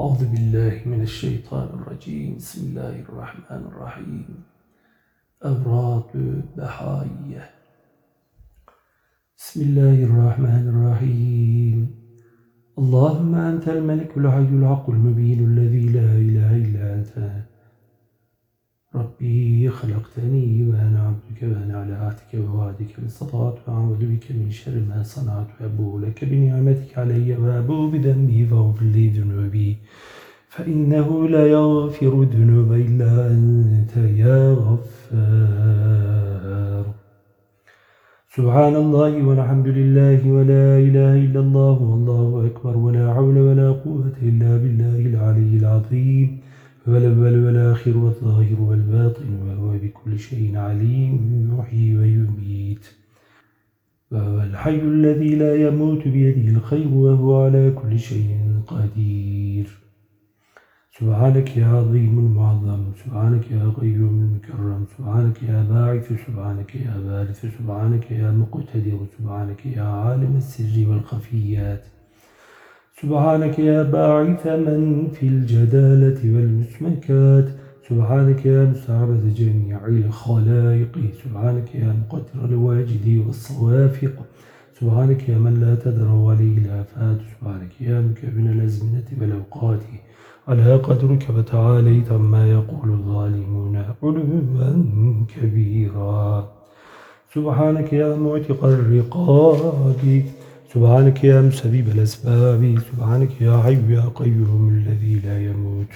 أعوذ بالله من الشيطان الرجيم. بسم الله الرحمن الرحيم. أبراط بحاية بسم الله الرحمن الرحيم. اللهم أنت الملك الحي العقل المبين الذي لا إله إلا أنت. ربي خلقتني وأنا عبدك وأنا على عهدك ووعدك ما استطعت وأعوذ بك من شر ما صنعت وأبوء لك بنعمتك علي وأبوء بذنبي فاغفر لي ذنوبي. فإنه لا يغفر الذنوب إلا أنت يا غفار. سبحان الله والحمد لله ولا إله إلا الله والله أكبر ولا حول ولا قوة إلا بالله العلي العظيم. هو الأول والآخر والظاهر والباطن وهو بكل شيء عليم يحيي ويميت. وهو الحي الذي لا يموت بيده الخير وهو على كل شيء قدير. سبحانك يا عظيم المعظم سبحانك يا قيوم المكرم سبحانك يا باعث سبحانك يا بارث سبحانك يا مقتدر سبحانك يا عالم السر والخفيات. سبحانك يا باعث من في الجدالة والمسمكات سبحانك يا مستعبد جميع الخلائق. سبحانك يا مقتر الواجد والصوافق. سبحانك يا من لا تدر ولي الآفات سبحانك يا مكبن الأزمنة والأوقات. على قدرك فتعاليت ما يقول الظالمون علوا كبيرا. سبحانك يا معتق الرقاب. سبحانك يا مسبب الأسباب سبحانك يا حي يا قيوم الذي لا يموت.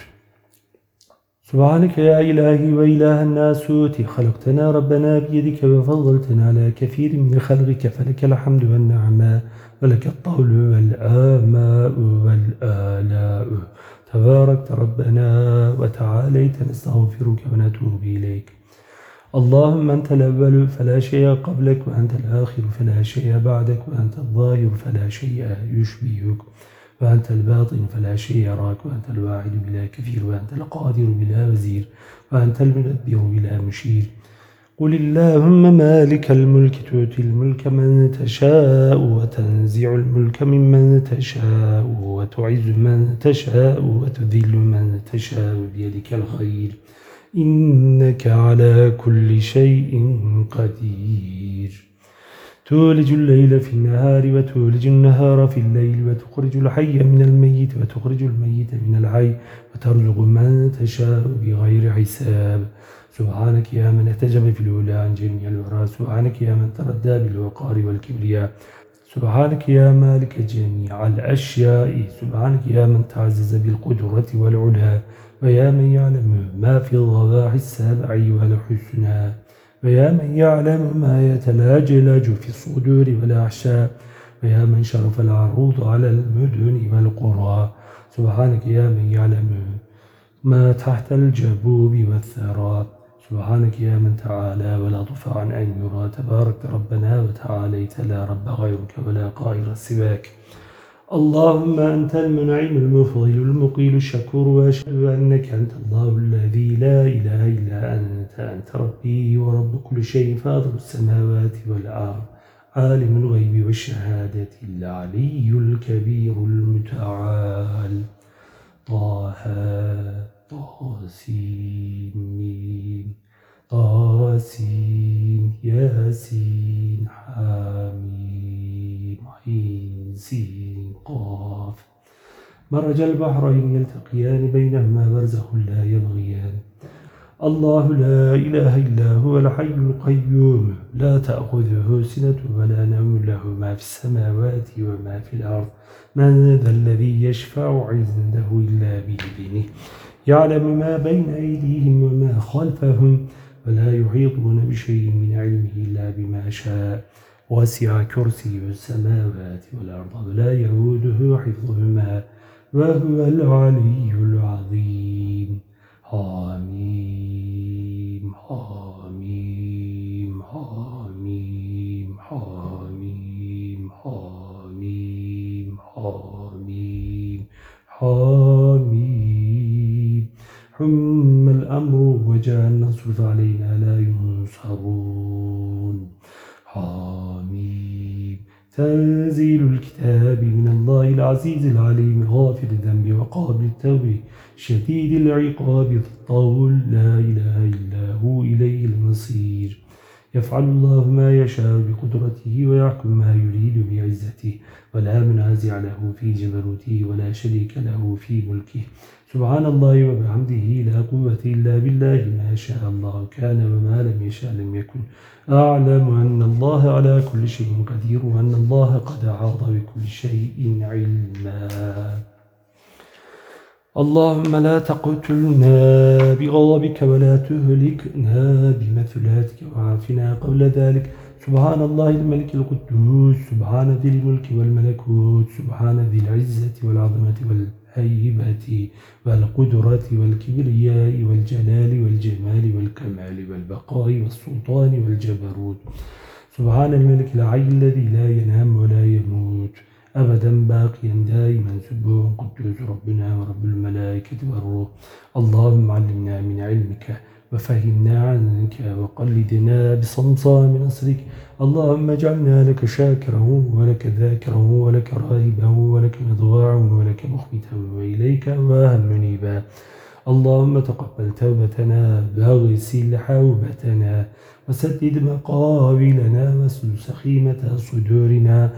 سبحانك يا إلهي وإله الناسوت خلقتنا ربنا بيدك وفضلتنا على كثير من خلقك فلك الحمد والنعماء ولك الطول والآماء والآلاء. تباركت ربنا وتعاليت نستغفرك ونتوب إليك. اللهم أنت الأول فلا شيء قبلك وأنت الآخر فلا شيء بعدك وأنت الظاهر فلا شيء يشبهك وأنت الباطن فلا شيء يراك وأنت الواحد بلا كثير وأنت القادر بلا وزير وأنت المدبر بلا مشير. قل اللهم مالك الملك تؤتي الملك من تشاء وتنزع الملك ممن تشاء وتعز من تشاء وتذل من تشاء بيدك الخير. إنك على كل شيء قدير. تولج الليل في النهار وتولج النهار في الليل وتخرج الحي من الميت وتخرج الميت من الحي وترزق من تشاء بغير حساب. سبحانك يا من احتجب في الأولى عن جميع الورى. سبحانك يا من تردى بالوقار والكبرياء. سبحانك يا مالك جميع الأشياء. سبحانك يا من تعزز بالقدرة والعلا ويا من يعلم ما في الغباح السابع والحسنى ويا من يعلم ما يتلاجلج في الصدور والأحشاء ويا من شرف العروض على المدن والقرى. سبحانك يا من يعلم ما تحت الجبوب والثرى. سبحانك يا من تعالى ولا طفى عن أن يرى. تبارك ربنا وتعاليت لا رب غيرك ولا قائر سواك. اللهم أنت المنعم المفضل المقيل الشكور وأشهد أنك أنت الله الذي لا إله إلا أنت أنت ربي ورب كل شيء فاضل السماوات والأرض عالم الغيب والشهادة العلي الكبير المتعال طه طاسين طاسين ياسين حاميم عين سين. قاف مرج البحرين يلتقيان بينهما برزخ لا يبغيان. الله لا إله إلا هو الحي القيوم. لا تأخذه سنة ولا نوم له ما في السماوات وما في الأرض. من ذا الذي يشفع عنده إلا بإذنه. يعلم ما بين أيديهم وما خلفهم. ولا يحيطون بشيء من علمه إلا بما شاء. وسع كرسي السماوات والأرض ولا يهوده حفظهما وهو العلي العظيم. حميم حميم حميم حميم حميم حميم حميم حم الأمر وجاء النصر فعلينا لا ينصرون. تنزيل الكتاب من الله العزيز العليم غافر الذنب وقابل التوب شديد العقاب الطول لا إله إلا هو إليه المصير. يفعل الله ما يشاء بقدرته ويحكم ما يريد بعزته ولا منازع له في جبروته ولا شريك له في ملكه. سبحان الله وبحمده لا قوة إلا بالله ما شاء الله كان وما لم يشاء لم يكن. أعلم أن الله على كل شيء قدير وأن الله قد أعاط بكل شيء علما. اللهم لا تقتلنا بغضبك ولا تهلكنا بمثلاتك وعافنا قبل ذلك. سبحان الله الملك القدوس سبحان ذي الملك والملكوت سبحان ذي العزة والعظمة والهيبة والقدرة والكبرياء والجلال والجمال والكمال والبقاء والسلطان والجبروت. سبحان الملك العي الذي لا ينام ولا يموت. أبدا باقيا دائما سبوع قدوس ربنا ورب الملائكة والروح. اللهم علمنا من علمك وفهمنا عنك وقلدنا بصمصام نصرك اللهم اجعلنا لك شاكرا ولك ذاكرا ولك راهبا ولك مضواعا ولك مخبتا وإليك واهم منيبا اللهم تقبل توبتنا واغسل حوبتنا وسدد مقابلنا واسل سخيمة صدورنا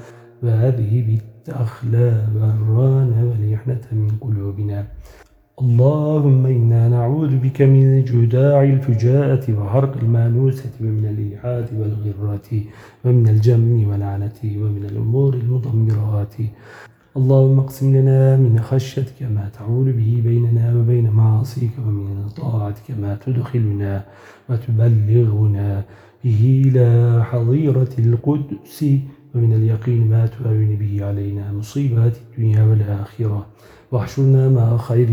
وهذه بالتأخلاء والران والإحنة من قلوبنا. اللهم إنا نعوذ بك من جداع الفجاءة وحرق المانوسة ومن الإلحاد والغرات ومن الجم والعنة ومن الأمور المضمرات. اللهم اقسم لنا من خشيتك ما تعول به بيننا وبين معاصيك ومن طاعتك ما تدخلنا وتبلغنا به إلى حظيرة القدس. ومن اليقين ما تؤمن به علينا مصيبات الدنيا والآخرة. واحشرنا مع خير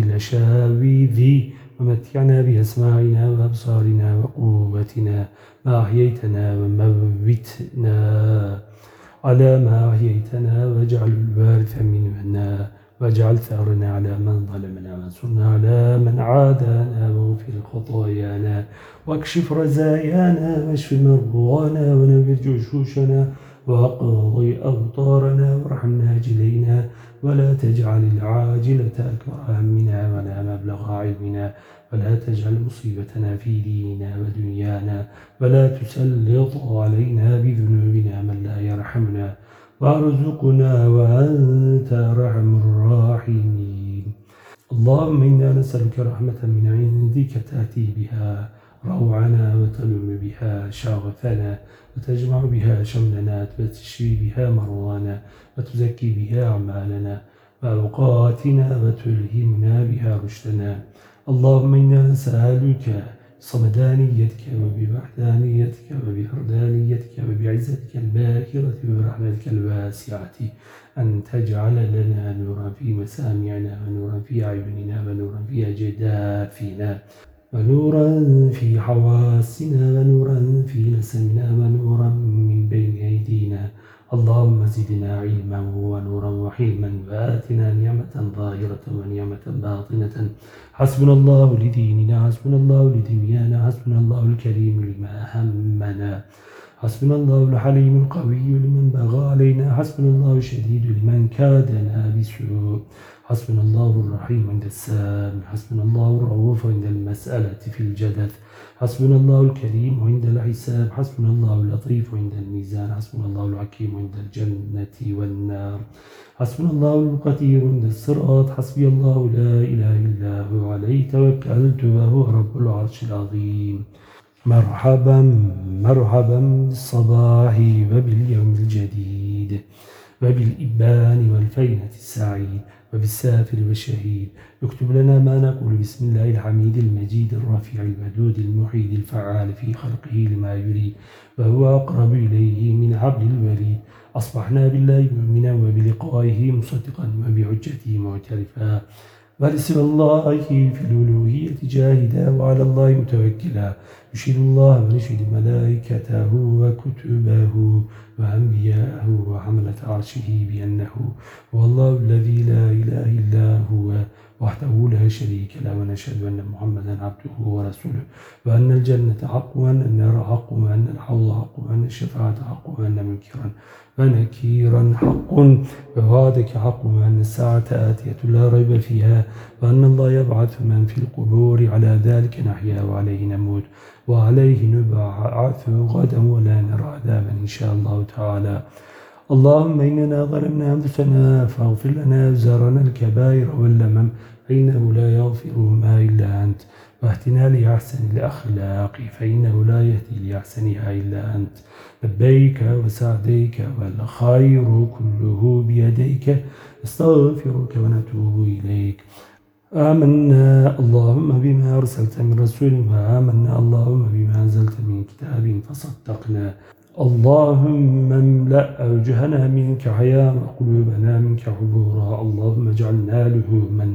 ذي ومتعنا بأسماعنا وأبصارنا وقوتنا. ما أحييتنا وموتنا على ما أحييتنا واجعل الوارث منا. واجعل ثأرنا على من ظلمنا وانصرنا على من عادانا واغفر خطايانا. واكشف رزايانا واشف مرضانا ونبر جشوشنا وأقضي أوطارنا وارحمنا جلينا ولا تجعل العاجلة أكبر همنا ولا مبلغ علمنا ولا تجعل مصيبتنا في ديننا ودنيانا ولا تسلط علينا بذنوبنا من لا يرحمنا وارزقنا وأنت أرحم الراحمين. اللهم إنا نسألك رحمة من عندك تأتي بها روعنا وتلم بها شغفنا وتجمع بها شملنا وتشفي بها مروانا وتزكي بها أعمالنا وأوقاتنا وتلهمنا بها رشدنا. اللهم إنا نسألك صمدانيتك وبوحدانيتك وبهردانيتك وبعزتك الباكرة وبرحمتك الواسعة أن تجعل لنا نورا في مسامعنا ونورا في أعيننا ونورا في أجدافنا. ونورا في حواسنا ونورا في نسمنا ونورا من بين أيدينا. اللهم زدنا علما ونورا وحلما. وآتنا نعمة ظاهرة ونعمة باطنة. حسبنا الله لديننا حسبنا الله لدنيانا حسبنا الله الكريم لما همنا. حسبنا الله الحليم القوي لمن بغى علينا. حسبنا الله الشديد لمن كادنا بسوء. حسبنا الله الرحيم عند السام حسبنا الله الرؤوف عند المسألة في الجدث حسبنا الله الكريم عند الحساب حسبنا الله اللطيف عند الميزان حسبنا الله الحكيم عند الجنة والنار حسبنا الله القدير عند الصراط حسبي الله لا إله إلا هو عليه توكلت وهو رب العرش العظيم. مرحبا مرحبا بالصباح وباليوم الجديد وبالإبان والفينة السعيد. وبالسافر والشهيد. يكتب لنا ما نقول بسم الله الحميد المجيد الرفيع الودود المحيد الفعال في خلقه لما يريد وهو أقرب إليه من عبد الوريد أصبحنا بالله مؤمنا وبلقائه مصدقا وبحجته معترفا. بل الله في الألوهية جاهدا وعلى الله متوكلا. يشهد الله ونشهد ملائكته وكتبه وأنبياءه وحملة عرشه بأنه هو الله الذي لا إله إلا هو. وحده لا شريك له ونشهد أن محمدا عبده ورسوله. وأن الجنة حق وأن النار حق وأن الحوض حق وأن الشفاعة حق وأن منكرا ونكيرا حق. ووعدك حق وأن الساعة آتية لا ريب فيها وأن الله يبعث من في القبور. على ذلك نحيا وعليه نموت وعليه نبعث غدا ولا نرى عذابا إن شاء الله تعالى. اللهم إننا ظلمنا أنفسنا فاغفر لنا أوزارنا الكبائر واللمم فإنه لا يغفرهما إلا أنت. واهتنا لأحسن الأخلاق فإنه لا يهدي لأحسنها إلا أنت. لبيك وسعديك والخير كله بيديك. استغفرك ونتوب إليك. آمنا اللهم بما أرسلت من رسول وآمنا اللهم بما أنزلت من كتاب فصدقنا. اللهم املأ أوجهنا منك حياء وقلوبنا منك حبورا اللهم اجعلنا لهوما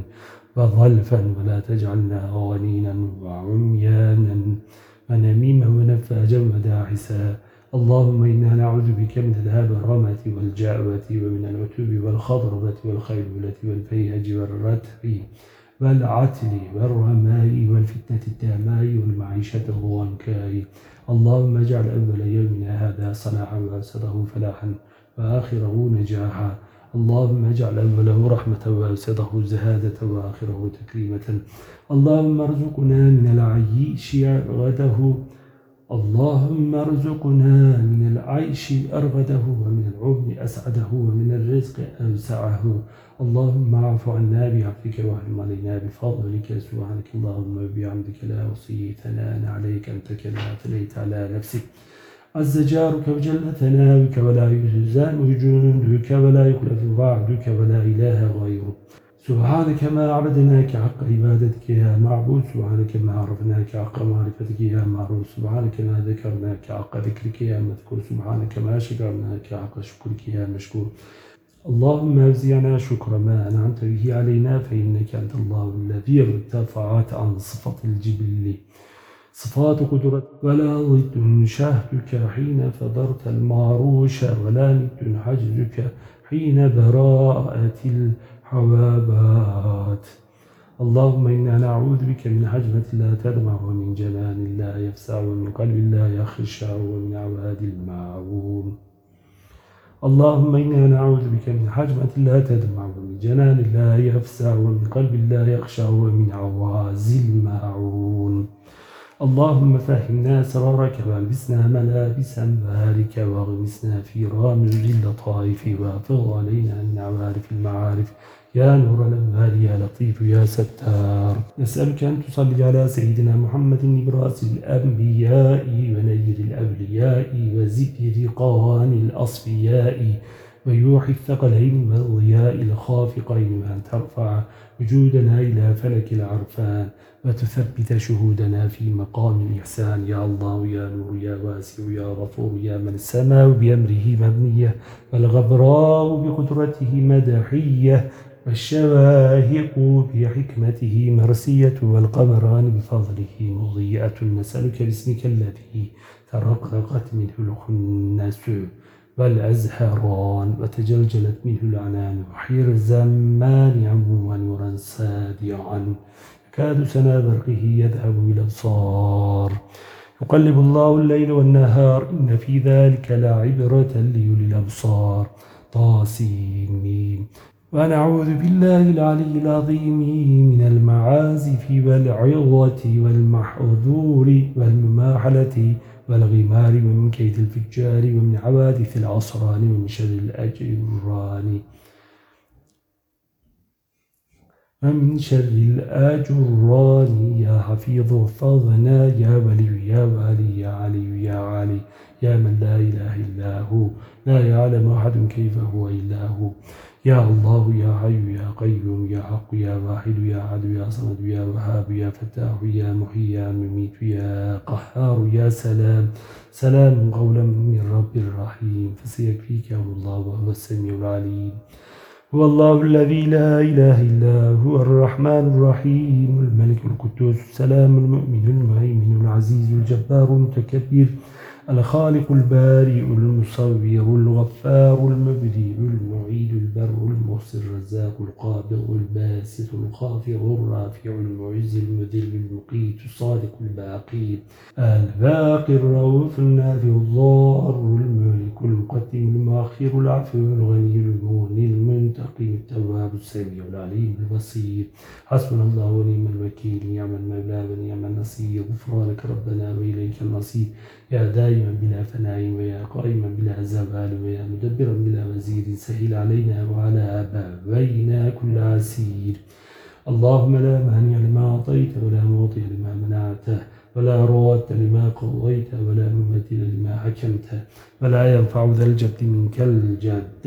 وظلفا ولا تجعلنا غنينا وعميانا. ونميما ونفاجا وداعسا. اللهم إنا نعوذ بك من الهبرمة والجأوة ومن العتوب والخضربة والخيلولة والفيهج والرتع والعتل والرماء والفتنة الدماء والمعيشة الضنكاء اللهم اجعل أول يومنا هذا صلاحا وأوسطه فلاحا وآخره نجاحا. اللهم اجعل أوله رحمة وأوسطه زهادة وآخره تكريمة. اللهم ارزقنا من العيش غده اللهم ارزقنا من العيش أرغده ومن العمر أسعده ومن الرزق أوسعه. اللهم اعف عنا بعفوك واحرم علينا بفضلك. سبحانك اللهم وبحمدك لا أحصي ثناء عليك أنت كما أثنيت على نفسك. عز جارك وجل ثناؤك ولا يهزان جندك ولا يخلف وعدك ولا إله غيرك. سبحانك ما عبدناك حق عبادتك يا معبود سبحانك ما عرفناك حق معرفتك يا معروف سبحانك ما ذكرناك حق ذكرك يا مذكور سبحانك ما شكرناك حق شكرك يا مشكور. اللهم أوزعنا شكر ما أنعمت به علينا فإنك أنت الله الذي ارتفعت عن صفة الجبل. صفات قدرة ولا ضد شهدك حين فضرت المعروش ولا ند حجزك حين براءة الحوابات اللهم إنا نعوذ بك من حجمة لا تدمع ومن جنان لا يفسع ومن قلب لا يخشع ومن عواد المعون. اللهم إنا نعوذ بك من حجمة لا تدمع ومن جنان لا يفسع ومن قلب لا يخشع ومن عواز الماعون. اللهم فهمنا سرارك والبسنا ملابسا بارك واغمسنا في رامج اللطائف وافض علينا النعوارف المعارف. يا نور الأنوار يا لطيف يا ستار. نسألك أن تصلي على سيدنا محمد نبراس الأنبياء ونير الأولياء وزبر قوان الأصفياء ويوحي الثقلين والضياء الخافقين وأن ترفع وجودنا إلى فلك العرفان وتثبت شهودنا في مقام الإحسان. يا الله يا نور يا واسع يا غفور يا من السماء بأمره مبنية والغبراء بقدرته مدحية والشواهق بحكمته مرسية والقمران بفضله مضيئة نسألك باسمك الذي ترققت منه الخنس والأزهران وتجلجلت منه العنان وحير الزمان عموا نورا سادعا يكاد سنا برقه يذهب إلى الأبصار. يقلب الله الليل والنهار إن في ذلك لعبرة ليولي الأبصار. طاسين. ونعوذ بالله العلي العظيم من المعازف والعظة والمحظور والمماحلة والغمار ومن كيد الفجار ومن عوادث العصران ومن شر الأجران. ومن شر الآجران. يا حفيظ احفظنا يا ولي يا والي يا علي يا علي يا من لا إله إلا هو. لا يعلم أحد كيف هو إلا هو. يا الله يا حي يا قيوم يا حق يا واحد يا عدو يا صمد يا وهاب يا فتاح يا محيي يا مميت يا قهار يا سلام. سلام قولا من رب الرحيم. فسيكفيك الله وهو السميع العليم. هو الله الذي لا إله إلا هو الرحمن الرحيم. الملك القدوس السلام المؤمن المهيمن العزيز الجبار المتكبر الخالق البارئ المصور الغفار المبدي المعيد البر المحسن الرزاق القابض الباسط الخافض الرافع المعز المذل المقيت الصادق الباقي الباقي الرؤوف النافع الضار الملك المقدم المؤخر العفو الغني المغني المنتقم التواب السميع العليم البصير حسبنا الله ونعم الوكيل نعم المولى ونعم النصير غفرانك ربنا وإليك المصير يا دائما بلا فناء ويا قائما بلا زوال ويا مدبرا بلا وزير سهل علينا وعلى أبوينا كل عسير اللهم لا مانع لما أعطيت ولا معطي لما منعته ولا روات لما قضيت ولا ممثل لما حكمت ولا ينفع ذا الجد منك الجد.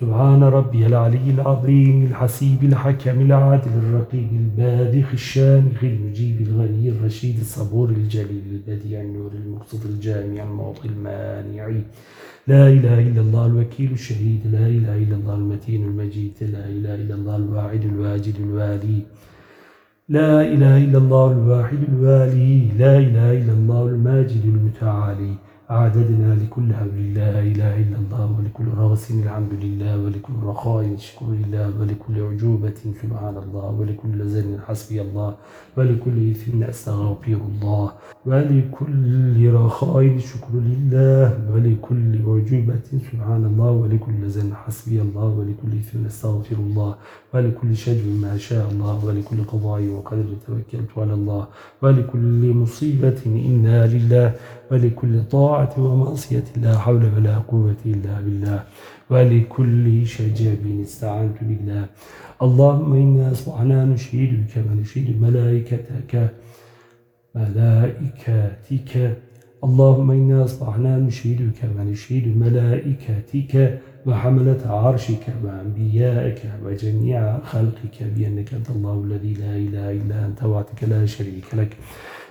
سبحان ربي العلي العظيم الحسيب الحكم العادل الرقيب الباذخ الشامخ المجيب الغني الرشيد الصبور الجليل البديع النور المقصد الجامع المعطي المانع. لا إله إلا الله الوكيل الشهيد. لا إله إلا الله المتين المجيد. لا إله إلا الله الواحد الواجد الوالي. لا إله إلا الله الواحد الوالي. لا إله إلا الله الماجد المتعالي. أعددنا لكل حول لا إله إلا الله ولكل رغس الحمد لله ولكل رخاء شكر لله ولكل عجوبة سبحان الله ولكل زن حسبي الله ولكل إثم أستغفر الله ولكل رخاء شكر لله ولكل عجوبة سبحان الله ولكل زن حسبي الله ولكل إثم أستغفر الله ولكل شجر ما شاء الله ولكل قضاء وقدر توكلت على الله ولكل مصيبة إنا لله ولكل طاعة ومعصية لا حول ولا قوة إلا بالله ولكل شجاب استعنت بالله. اللهم إنا أصبحنا نشهدك ونشهد ملائكتك ملائكتك. اللهم إنا أصبحنا نشهدك ونشهد ملائكتك. وحملة عرشك وأنبيائك وجميع خلقك بأنك أنت الله الذي لا إله إلا أنت وحدك لا شريك لك.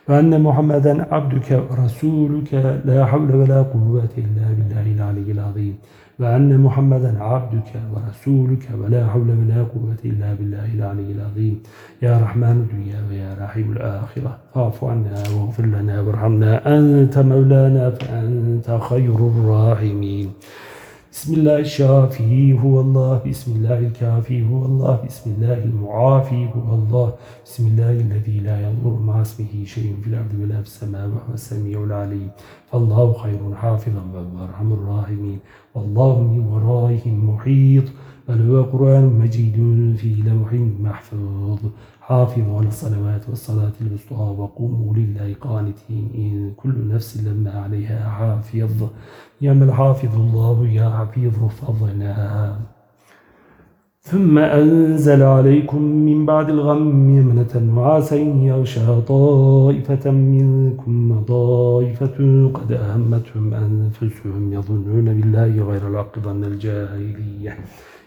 وأن محمدا عبدك ورسولك لا حول ولا قوة إلا بالله العلي العظيم. وأن محمدا عبدك ورسولك ولا حول ولا قوة إلا بالله العلي العظيم. يا رحمن الدنيا ويا رحيم الآخرة. فاعف عنا واغفر لنا وارحمنا. أنت مولانا فأنت خير الراحمين. بسم الله الشافي هو الله. بسم الله الكافي هو الله. بسم الله المعافي هو الله. بسم الله الذي لا يضر مع اسمه شيء في الأرض ولا في السماء وهو السميع العليم. فالله خير حافظا وهو أرحم الراحمين. والله من ورائهم محيط بل هو قرآن مجيد في لوح محفوظ. حافظوا على الصلوات والصلاة الوسطى وقوموا لله قانتين إن كل نفس لما عليها حافظ. يا من حافظ الله يا حفيظ فضلنا. ثم أنزل عليكم من بعد الغم يمنة وعسى يغشى طائفة منكم طائفة قد أهمتهم أنفسهم يظنون بالله غير العقب ظن الجاهلية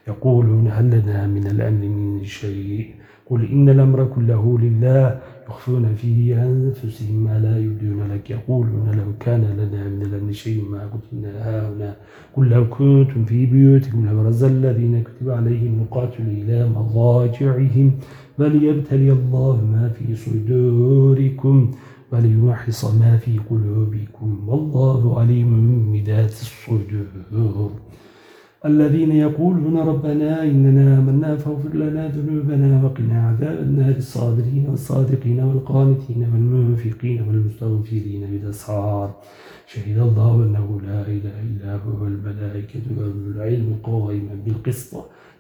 يقولون هل لنا من الأمن من شيء؟ قل إن الأمر كله لله يخفون في أنفسهم ما لا يبدون لك يقولون لو كان لنا من الأمن شيء ما كنا هاهنا قل لو كنتم في بيوتكم لبرز الذين كتب عليهم القاتل إلى مضاجعهم وليبتلي الله ما في صدوركم وليمحص ما في قلوبكم والله عليم بذات الصدور الذين يقولون ربنا إننا آمنا فاغفر لنا ذنوبنا وقنا عذاب النار. الصابرين والصادقين والقانتين والمنفقين والمستغفرين بالأسحار شهد الله أنه لا إله إلا هو. الملائكة وأولو العلم قائما بالقسط.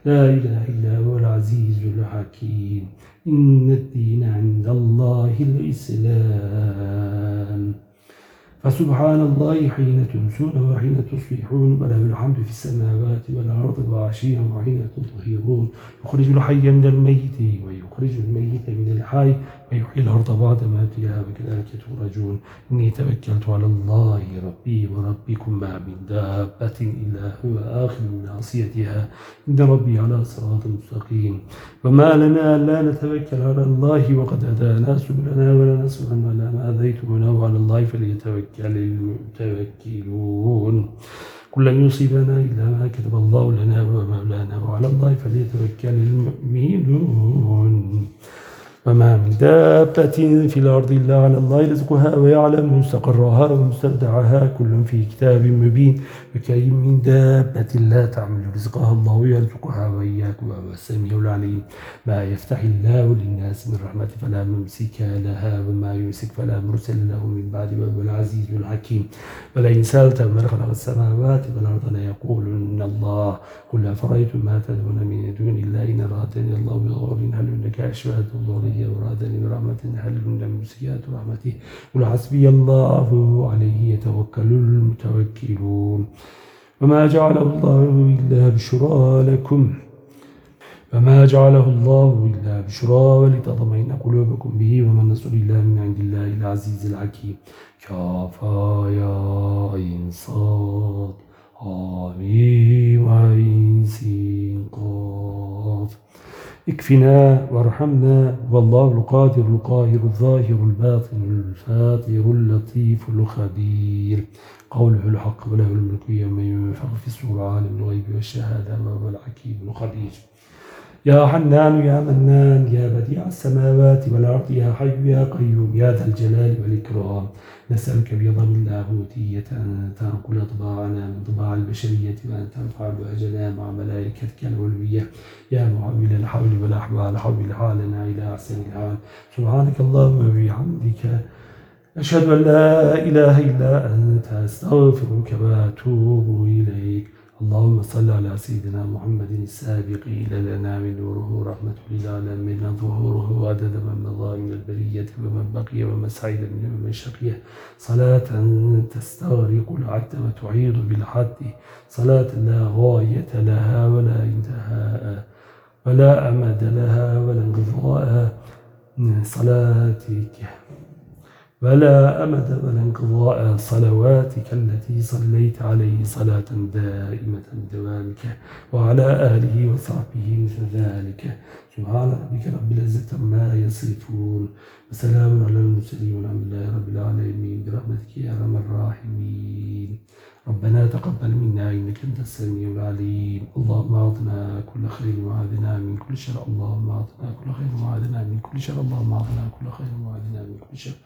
لا إله إلا هو العزيز الحكيم. إن الدين عند الله الإسلام. فسبحان الله حين تمسون وحين تصبحون وله الحمد في السماوات والأرض وعشيا وحين تظهرون. يخرج الحي من الميت ويخرج الميت من الحي ويحيي الأرض بعد موتها وكذلك تخرجون إني توكلت على الله ربي وربكم ما من دابة إلا هو آخر من ناصيتها إن ربي على صراط مستقيم. وما لنا لا نتوكل على الله وقد هدانا سبلنا ولا نسمع ولا ما أذيتمنا وعلى الله فليتوكل المتوكلون. كل لن يصيبنا إلا ما كتب الله لنا ومولانا وعلى الله فليتوكل المؤمنون. وما من دابة في الأرض إلا على الله رزقها ويعلم مستقرها ومستودعها. كل في كتاب مبين. وكأي من دابة لا تعمل رزقها الله يرزقها وإياك وهو السميع العليم. ما يفتح الله للناس من رحمة فلا ممسك لها وما يمسك فلا مرسل له من بعد وهو العزيز الحكيم. ولئن سألت من خلق السماوات والأرض ليقولن الله. قل أفرأيتم ما تدعون من دون الله إن أرادني الله بغور هل إنك أشهد ضري أرادني برحمة هل من مسيئات رحمته قل حسبي الله عليه يتوكل المتوكلون. وما جعله الله إلا بشرى لكم. وما جعله الله إلا بشرى ولتطمئن قلوبكم به وما النصر إلا من عند الله العزيز الحكيم. كافا يا عين صاد آمين وعين سين قاف اكفنا وارحمنا والله القادر القاهر الظاهر الباطن الفاطر اللطيف الخبير. قوله الحق وله الملك يوم ينفخ في الصور عالم الغيب والشهادة وهو الحكيم الخبير يا حنان يا منان يا بديع السماوات والأرض يا حي يا قيوم يا ذا الجلال والإكرام. نسألك بضم اللاهوتية أن تنقل طباعنا من طباع البشرية وأن ترفع بأجنا مع ملائكتك العلوية. يا معول الحول والأحوال حول حالنا إلى أحسن الحال. سبحانك اللهم وبحمدك. أشهد أن لا إله إلا أنت أستغفرك وأتوب إليك. اللهم صل على سيدنا محمد السابق إلى لنا من نوره رحمة للعالمين ظهوره عدد من مضى من البرية ومن بقي ومن سعيد من ومن شقي صلاة تستغرق العد وتعيد بالحد. صلاة لا غاية لها ولا انتهاء. ولا أمد لها ولا انقضاء. صلاتك ولا أمد ولا انقضاء صلواتك التي صليت عليه صلاة دائمة دوامك وعلى آله وصحبه مثل ذلك. سبحان ربك رب العزة ما يصفون. وسلام على المرسلين والحمد لله رب العالمين. برحمتك يا أرحم الراحمين. ربنا تقبل منا إنك أنت السميع العليم. اللهم أعطنا كل خير وعادنا من كل شر. اللهم أعطنا كل خير وعادنا من كل شر. اللهم أعطنا كل خير وعادنا من كل شر.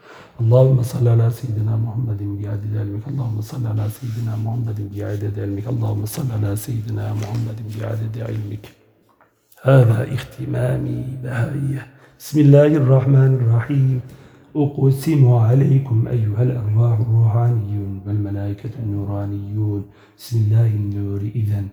اللهم صل على سيدنا محمد بعدد علمك اللهم صل على سيدنا محمد بعدد علمك اللهم صل على سيدنا محمد بعدد علمك. هذا اختمامي بهائية. بسم الله الرحمن الرحيم. أقسم عليكم أيها الأرواح الروحانيون والملائكة النورانيون. بسم الله النور إذن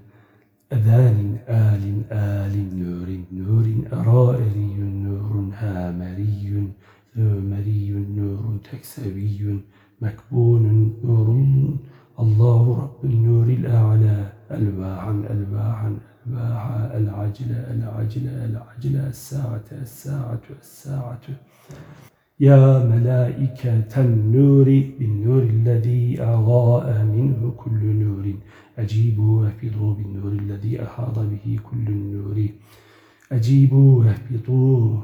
أذان آل آل نور نور أرائري نور هامري ثمري نور تكسبي مكبون نور الله رب النور الأعلى. ألواحا ألواحا ألواحا العجلة العجلة العجلة الساعة الساعة الساعة. يا ملائكة النور بالنور الذي أضاء منه كل نور. أجيبوا واهبطوا بالنور الذي أحاط به كل النور. أجيبوا وأهبطوا.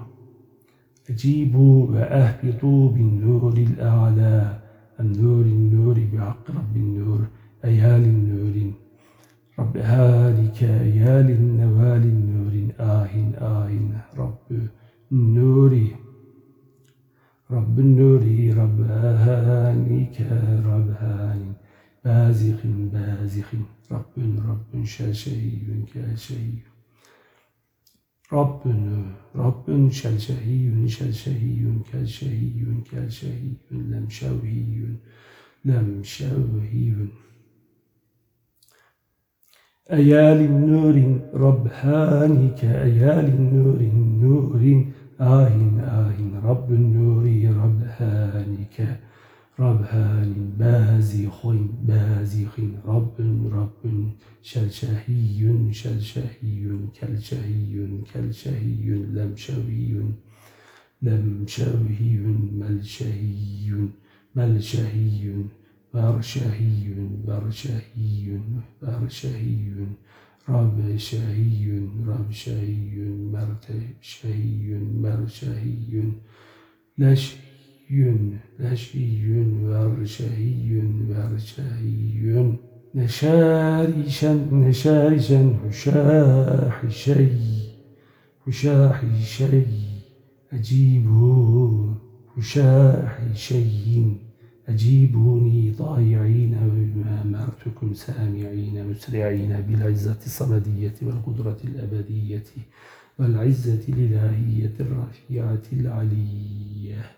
أجيبوا وأهبطوا بالنور الأعلى. النور النور بحق رب النور أيال النور. رب هالك أيال النوال النور. آه آه رب النور. رب النور ربانك ربان بازخ بازخ رب رب شاشي كاشي رب رب شلشهي شلشهي كالشهي كالشهي لم شوهي لم شوهي. أيال النور ربهانك أيال النور نور آه آه رب النور ربهانك ربهان بازخ بازخ رب رب شلشهي شلشهي كالشهي كالشهي لمشوي لمشوي ملشهي ملشهي برشهي برشهي برشهي رب شهي رب شهي مرتب شهي مرشهي لشهي لشهي ورشهي ورشهي نشارشا نشارشا هشاح شي هشاح شي أجيبوا بشاح شيء أجيبوني ضايعين وبما أمرتكم سامعين مسرعين بالعزة الصمدية والقدرة الأبدية والعزة الإلهية الرفيعة العلية.